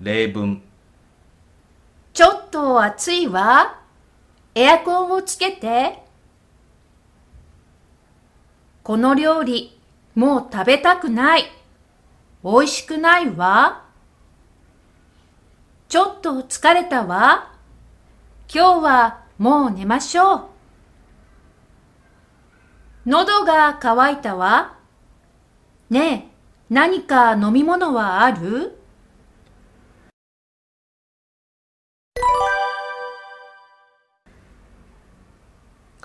例文ちょっと暑いわ。エアコンをつけて。この料理、もう食べたくない。美味しくないわ。ちょっと疲れたわ。今日はもう寝ましょう。喉が渇いたわ。ねえ、何か飲み物はある？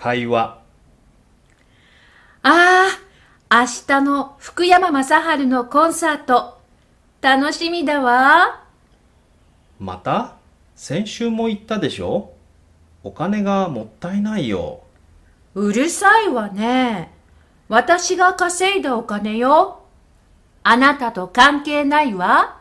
会話ああ、明日の福山雅治のコンサート、楽しみだわ。また？先週も言ったでしょ？お金がもったいないよ。うるさいわね。私が稼いだお金よ。あなたと関係ないわ。